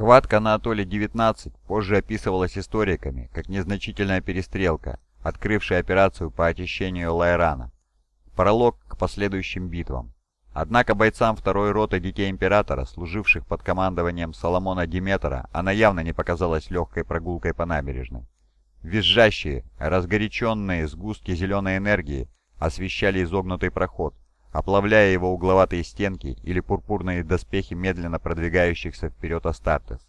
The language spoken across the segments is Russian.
Схватка на атолле 19 позже описывалась историками как незначительная перестрелка, открывшая операцию по очищению Лайрана. Пролог к последующим битвам. Однако бойцам второй роты Детей Императора, служивших под командованием Соломона Диметра, она явно не показалась легкой прогулкой по набережной. Визжащие, разгоряченные сгустки зеленой энергии освещали изогнутый проход, оплавляя его угловатые стенки или пурпурные доспехи медленно продвигающихся вперед Астартес.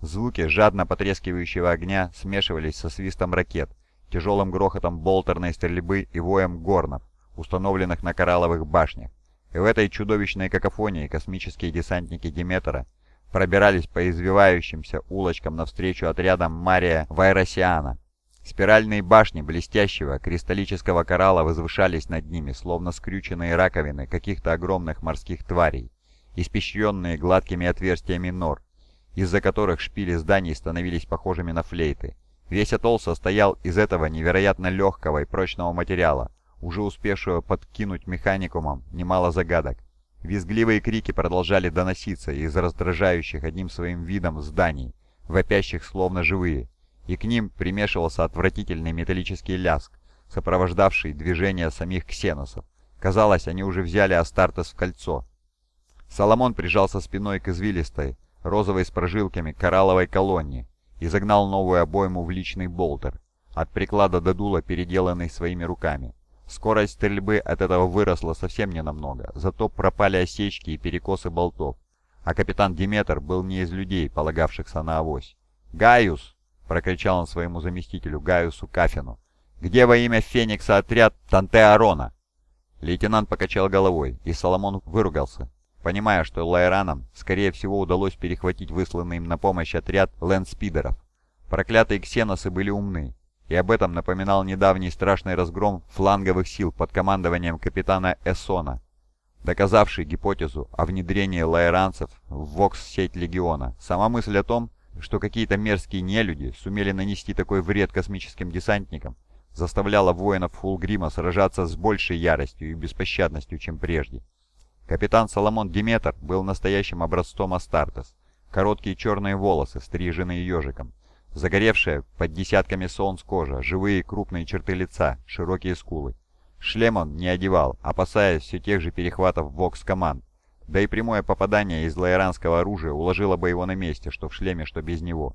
Звуки жадно потрескивающего огня смешивались со свистом ракет, тяжелым грохотом болтерной стрельбы и воем горнов, установленных на коралловых башнях. И в этой чудовищной какофонии космические десантники Диметра пробирались по извивающимся улочкам навстречу отрядам Мария Вайросиана. Спиральные башни блестящего кристаллического коралла возвышались над ними, словно скрюченные раковины каких-то огромных морских тварей, испещренные гладкими отверстиями нор, из-за которых шпили зданий становились похожими на флейты. Весь атолл состоял из этого невероятно легкого и прочного материала, уже успевшего подкинуть механикумам немало загадок. Визгливые крики продолжали доноситься из раздражающих одним своим видом зданий, вопящих словно живые, и к ним примешивался отвратительный металлический ляск, сопровождавший движение самих ксеносов. Казалось, они уже взяли Астартес в кольцо. Соломон прижался спиной к извилистой, розовой с прожилками коралловой колонне и загнал новую обойму в личный болтер, от приклада до дула переделанный своими руками. Скорость стрельбы от этого выросла совсем ненамного, зато пропали осечки и перекосы болтов, а капитан Диметр был не из людей, полагавшихся на авось. «Гaius!» — прокричал он своему заместителю Гaiusу Кафину. «Где во имя Феникса отряд Тантеарона?» Лейтенант покачал головой, и Соломон выругался, понимая, что Лайранам, скорее всего, удалось перехватить высланный им на помощь отряд лэндспидеров. Проклятые ксеносы были умны, и об этом напоминал недавний страшный разгром фланговых сил под командованием капитана Эссона, доказавший гипотезу о внедрении лаэранцев в ВОКС-сеть Легиона. Сама мысль о том, что какие-то мерзкие нелюди сумели нанести такой вред космическим десантникам, заставляла воинов Фулгрима сражаться с большей яростью и беспощадностью, чем прежде. Капитан Соломон Диметр был настоящим образцом Астартес. Короткие черные волосы, стриженные ежиком, Загоревшая под десятками солнц кожа, живые крупные черты лица, широкие скулы. Шлем он не одевал, опасаясь все тех же перехватов вокс-команд. Да и прямое попадание из лаэранского оружия уложило бы его на месте, что в шлеме, что без него.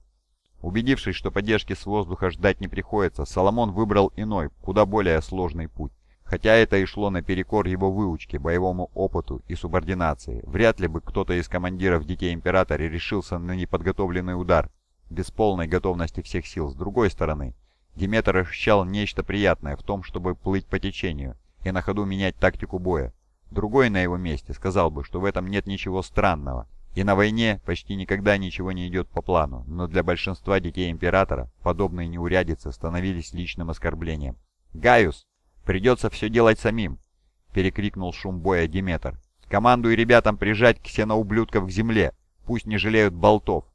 Убедившись, что поддержки с воздуха ждать не приходится, Соломон выбрал иной, куда более сложный путь. Хотя это и шло наперекор его выучке, боевому опыту и субординации, вряд ли бы кто-то из командиров Детей Императора решился на неподготовленный удар, без полной готовности всех сил. С другой стороны, Диметр ощущал нечто приятное в том, чтобы плыть по течению и на ходу менять тактику боя. Другой на его месте сказал бы, что в этом нет ничего странного, и на войне почти никогда ничего не идет по плану, но для большинства детей Императора подобные неурядицы становились личным оскорблением. «Гaius! Придется все делать самим!» — перекрикнул шум боя Диметр. «Командуй ребятам прижать ксеноублюдков к земле, пусть не жалеют болтов,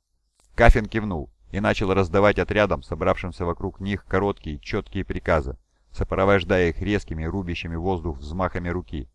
Кафин кивнул и начал раздавать отрядам, собравшимся вокруг них, короткие, четкие приказы, сопровождая их резкими, рубящими воздух взмахами руки.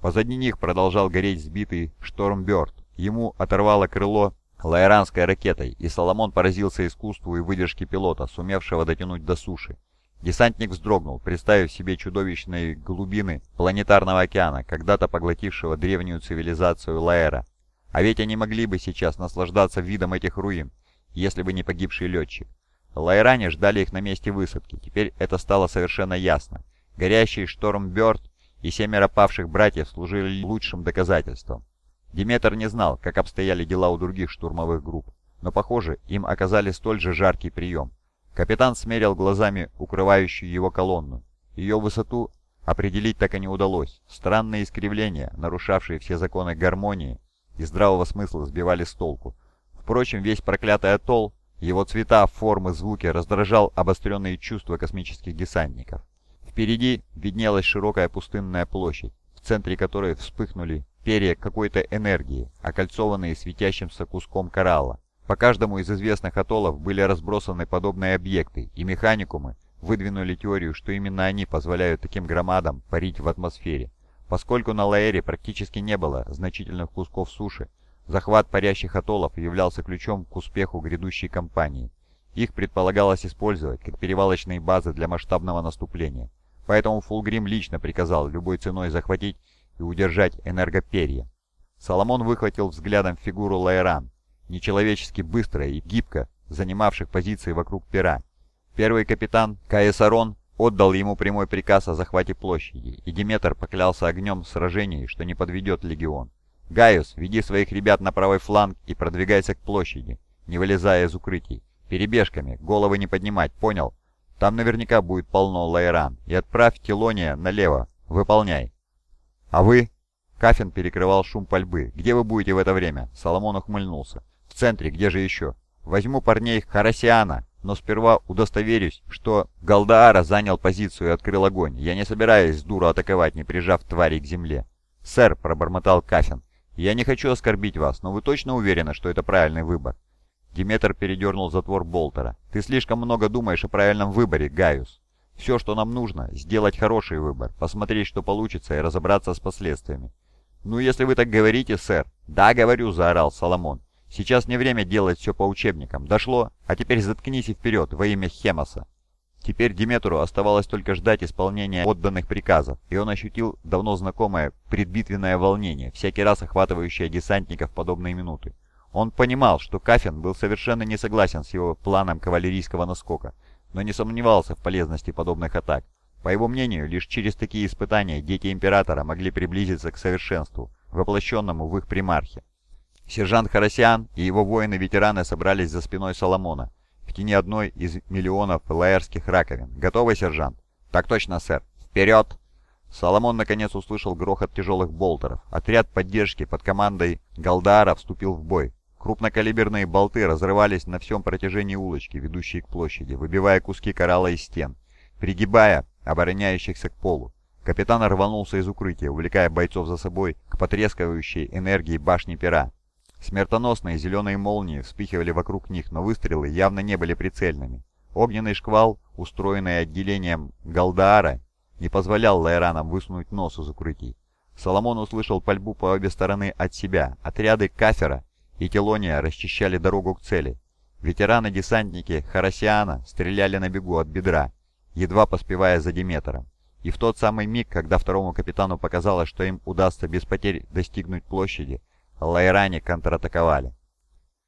Позади них продолжал гореть сбитый Штормберт. Ему оторвало крыло лаэранской ракетой, и Соломон поразился искусству и выдержке пилота, сумевшего дотянуть до суши. Десантник вздрогнул, представив себе чудовищные глубины планетарного океана, когда-то поглотившего древнюю цивилизацию Лаэра. А ведь они могли бы сейчас наслаждаться видом этих руин, если бы не погибший летчик. Лайране ждали их на месте высадки, теперь это стало совершенно ясно. Горящий шторм Бёрд и семеро павших братьев служили лучшим доказательством. Диметр не знал, как обстояли дела у других штурмовых групп, но, похоже, им оказали столь же жаркий прием. Капитан смерил глазами укрывающую его колонну. Ее высоту определить так и не удалось. Странные искривления, нарушавшие все законы гармонии, и здравого смысла сбивали с толку. Впрочем, весь проклятый атолл, его цвета, формы, звуки раздражал обостренные чувства космических десантников. Впереди виднелась широкая пустынная площадь, в центре которой вспыхнули перья какой-то энергии, окольцованные светящимся куском коралла. По каждому из известных атоллов были разбросаны подобные объекты, и механикумы выдвинули теорию, что именно они позволяют таким громадам парить в атмосфере. Поскольку на Лаэре практически не было значительных кусков суши, Захват парящих атоллов являлся ключом к успеху грядущей кампании. Их предполагалось использовать как перевалочные базы для масштабного наступления. Поэтому Фулгрим лично приказал любой ценой захватить и удержать энергоперья. Соломон выхватил взглядом фигуру Лайран, нечеловечески быстро и гибко занимавших позиции вокруг пера. Первый капитан Каесарон отдал ему прямой приказ о захвате площади, и Диметр поклялся огнем в что не подведет легион. «Гaius, веди своих ребят на правый фланг и продвигайся к площади, не вылезая из укрытий. Перебежками, головы не поднимать, понял? Там наверняка будет полно лайран. И отправь Телония налево. Выполняй». «А вы?» Кафин перекрывал шум пальбы. «Где вы будете в это время?» Соломон ухмыльнулся. «В центре, где же еще?» «Возьму парней Харасиана, но сперва удостоверюсь, что Галдаара занял позицию и открыл огонь. Я не собираюсь дуру атаковать, не прижав тварей к земле». «Сэр», — пробормотал Кафин, — «я не хочу оскорбить вас, но вы точно уверены, что это правильный выбор?» Диметр передернул затвор Болтера. «Ты слишком много думаешь о правильном выборе, Гaius. Все, что нам нужно, сделать хороший выбор, посмотреть, что получится, и разобраться с последствиями. «Ну, если вы так говорите, сэр». «Да, говорю», — заорал Соломон. «Сейчас не время делать все по учебникам. Дошло? А теперь заткнись и вперед, во имя Хемоса». Теперь Диметру оставалось только ждать исполнения отданных приказов, и он ощутил давно знакомое предбитвенное волнение, всякий раз охватывающее десантников подобные минуты. Он понимал, что Кафин был совершенно не согласен с его планом кавалерийского наскока, но не сомневался в полезности подобных атак. По его мнению, лишь через такие испытания дети Императора могли приблизиться к совершенству, воплощенному в их примархе. Сержант Харасиан и его воины-ветераны собрались за спиной Соломона, в тени одной из миллионов лаэрских раковин. «Готовы, сержант?» «Так точно, сэр. Вперед!» Соломон наконец услышал грохот тяжелых болтеров. Отряд поддержки под командой Галдаара вступил в бой. Крупнокалиберные болты разрывались на всем протяжении улочки, ведущей к площади, выбивая куски коралла из стен. Пригибая обороняющихся к полу. Капитан рванулся из укрытия, увлекая бойцов за собой к потрескивающей энергии башни пера. Смертоносные зеленые молнии вспыхивали вокруг них, но выстрелы явно не были прицельными. Огненный шквал, устроенный отделением Галдаара, не позволял лайранам высунуть нос из укрытий. Соломон услышал пальбу по обе стороны от себя. Отряды Кафера и Телония расчищали дорогу к цели. Ветераны-десантники Харасиана стреляли на бегу от бедра, едва поспевая за Диметром. И в тот самый миг, когда второму капитану показалось, что им удастся без потерь достигнуть площади, лайране контратаковали.